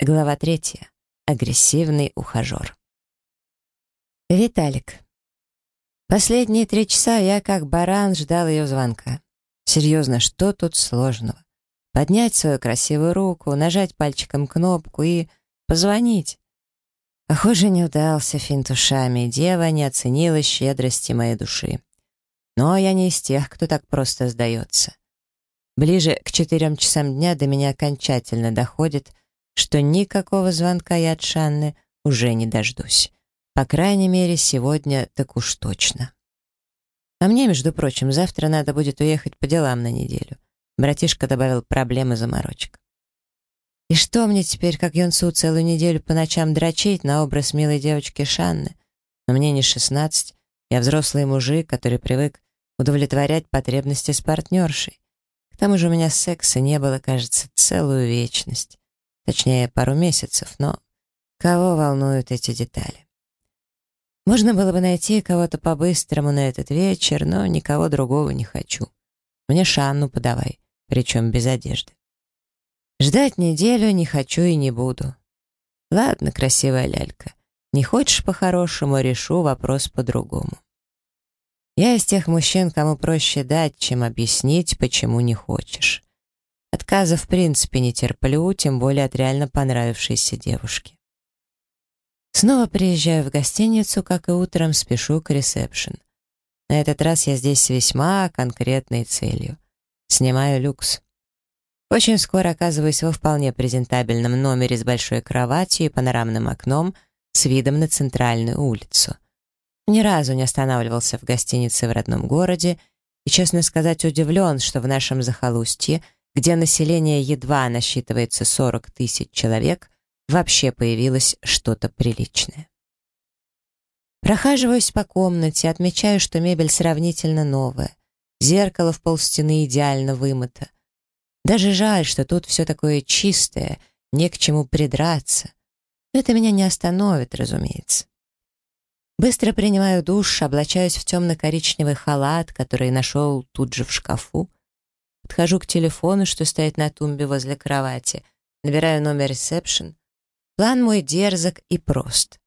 Глава третья. Агрессивный ухажер. Виталик. Последние три часа я, как баран, ждал ее звонка. Серьезно, что тут сложного? Поднять свою красивую руку, нажать пальчиком кнопку и позвонить. Похоже, не удался финт ушами, дева не оценила щедрости моей души. Но я не из тех, кто так просто сдается. Ближе к четырем часам дня до меня окончательно доходит, что никакого звонка я от Шанны уже не дождусь. По крайней мере, сегодня так уж точно. А мне, между прочим, завтра надо будет уехать по делам на неделю. Братишка добавил проблемы заморочек. И что мне теперь, как юнцу, целую неделю по ночам дрочить на образ милой девочки Шанны? Но мне не шестнадцать, я взрослый мужик, который привык удовлетворять потребности с партнершей. К тому же у меня секса не было, кажется, целую вечность. Точнее, пару месяцев, но кого волнуют эти детали? Можно было бы найти кого-то по-быстрому на этот вечер, но никого другого не хочу. Мне Шанну подавай, причем без одежды. Ждать неделю не хочу и не буду. Ладно, красивая лялька, не хочешь по-хорошему, решу вопрос по-другому. Я из тех мужчин, кому проще дать, чем объяснить, почему не хочешь. Отказа в принципе не терплю, тем более от реально понравившейся девушки. Снова приезжаю в гостиницу, как и утром спешу к ресепшн. На этот раз я здесь с весьма конкретной целью. Снимаю люкс. Очень скоро оказываюсь во вполне презентабельном номере с большой кроватью и панорамным окном с видом на центральную улицу. Ни разу не останавливался в гостинице в родном городе и, честно сказать, удивлен, что в нашем захолустье — где население едва насчитывается 40 тысяч человек, вообще появилось что-то приличное. Прохаживаюсь по комнате, отмечаю, что мебель сравнительно новая. Зеркало в полстены идеально вымыто. Даже жаль, что тут все такое чистое, не к чему придраться. Но это меня не остановит, разумеется. Быстро принимаю душ, облачаюсь в темно-коричневый халат, который нашел тут же в шкафу. Подхожу к телефону, что стоит на тумбе возле кровати. Набираю номер ресепшн. План мой дерзок и прост.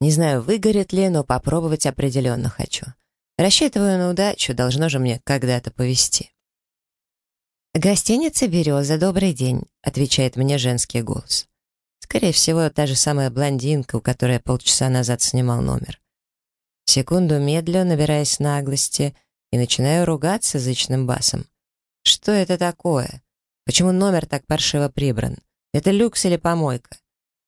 Не знаю, выгорит ли, но попробовать определенно хочу. Рассчитываю на удачу, должно же мне когда-то повезти. «Гостиница «Береза», добрый день», — отвечает мне женский голос. Скорее всего, та же самая блондинка, у которой я полчаса назад снимал номер. Секунду медлю, набираясь наглости, и начинаю ругаться зычным басом. Что это такое? Почему номер так паршиво прибран? Это люкс или помойка?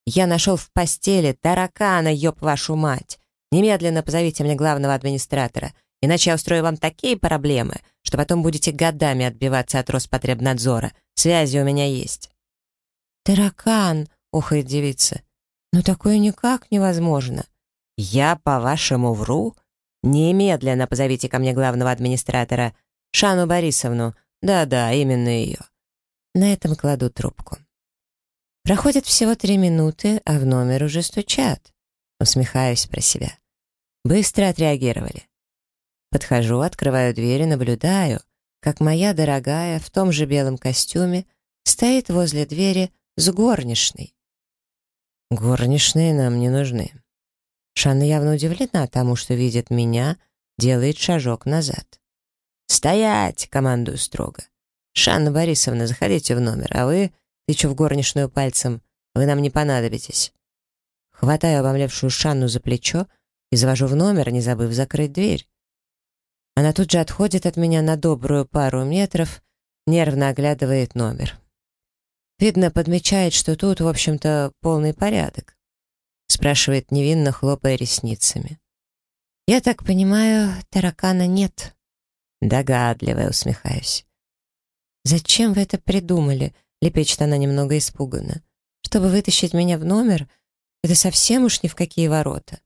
Я нашел в постели таракана, ёб вашу мать. Немедленно позовите мне главного администратора, иначе я устрою вам такие проблемы, что потом будете годами отбиваться от Роспотребнадзора. Связи у меня есть. «Таракан!» — ухает девица. «Но такое никак невозможно». «Я, по-вашему, вру?» «Немедленно позовите ко мне главного администратора, Шану Борисовну. Да-да, именно ее». На этом кладу трубку. Проходит всего три минуты, а в номер уже стучат. Усмехаюсь про себя. Быстро отреагировали. Подхожу, открываю дверь и наблюдаю, как моя дорогая в том же белом костюме стоит возле двери с горничной. Горничные нам не нужны. Шанна явно удивлена тому, что видит меня, делает шажок назад. «Стоять!» — командую строго. «Шанна Борисовна, заходите в номер, а вы, тычу в горничную пальцем, вы нам не понадобитесь». Хватаю обомлевшую Шанну за плечо и завожу в номер, не забыв закрыть дверь. Она тут же отходит от меня на добрую пару метров, нервно оглядывает номер. Видно, подмечает, что тут, в общем-то, полный порядок спрашивает невинно, хлопая ресницами. «Я так понимаю, таракана нет?» Догадливая, усмехаюсь. «Зачем вы это придумали?» — лепечет она немного испуганно. «Чтобы вытащить меня в номер? Это совсем уж ни в какие ворота».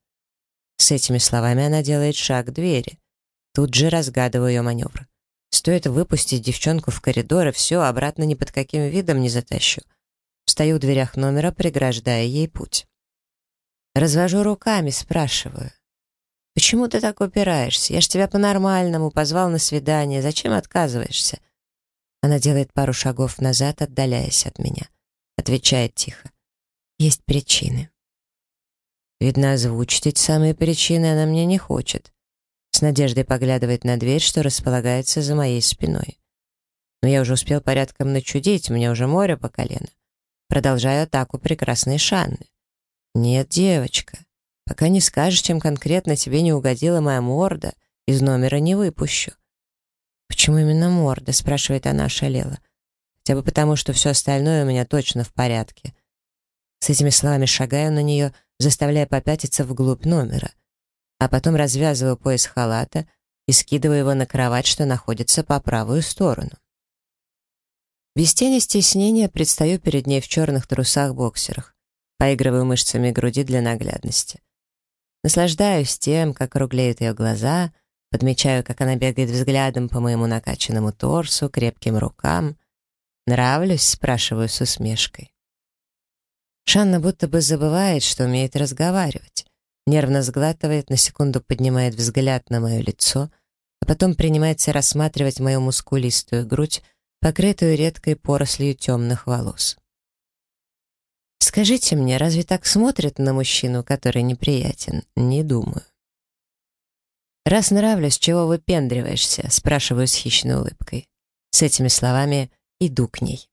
С этими словами она делает шаг к двери. Тут же разгадываю ее маневр. Стоит выпустить девчонку в коридор, и все, обратно ни под каким видом не затащу. Встаю в дверях номера, преграждая ей путь. Развожу руками, спрашиваю. «Почему ты так упираешься? Я ж тебя по-нормальному позвал на свидание. Зачем отказываешься?» Она делает пару шагов назад, отдаляясь от меня. отвечает тихо. Есть причины. Видно, озвучить эти самые причины она мне не хочет. С надеждой поглядывает на дверь, что располагается за моей спиной. Но я уже успел порядком начудить, мне уже море по колено. Продолжаю атаку прекрасной Шанны. Нет, девочка, пока не скажешь, чем конкретно тебе не угодила моя морда, из номера не выпущу. Почему именно морда, спрашивает она ошалела. Хотя бы потому, что все остальное у меня точно в порядке. С этими словами шагаю на нее, заставляя попятиться вглубь номера, а потом развязываю пояс халата и скидываю его на кровать, что находится по правую сторону. Без тени стеснения предстаю перед ней в черных трусах-боксерах, поигрываю мышцами груди для наглядности. Наслаждаюсь тем, как круглеют ее глаза, подмечаю, как она бегает взглядом по моему накачанному торсу, крепким рукам. «Нравлюсь?» — спрашиваю с усмешкой. Шанна будто бы забывает, что умеет разговаривать. Нервно сглатывает, на секунду поднимает взгляд на мое лицо, а потом принимается рассматривать мою мускулистую грудь, покрытую редкой порослью темных волос. «Скажите мне, разве так смотрят на мужчину, который неприятен? Не думаю». «Раз нравлюсь, чего выпендриваешься?» — спрашиваю с хищной улыбкой. С этими словами иду к ней.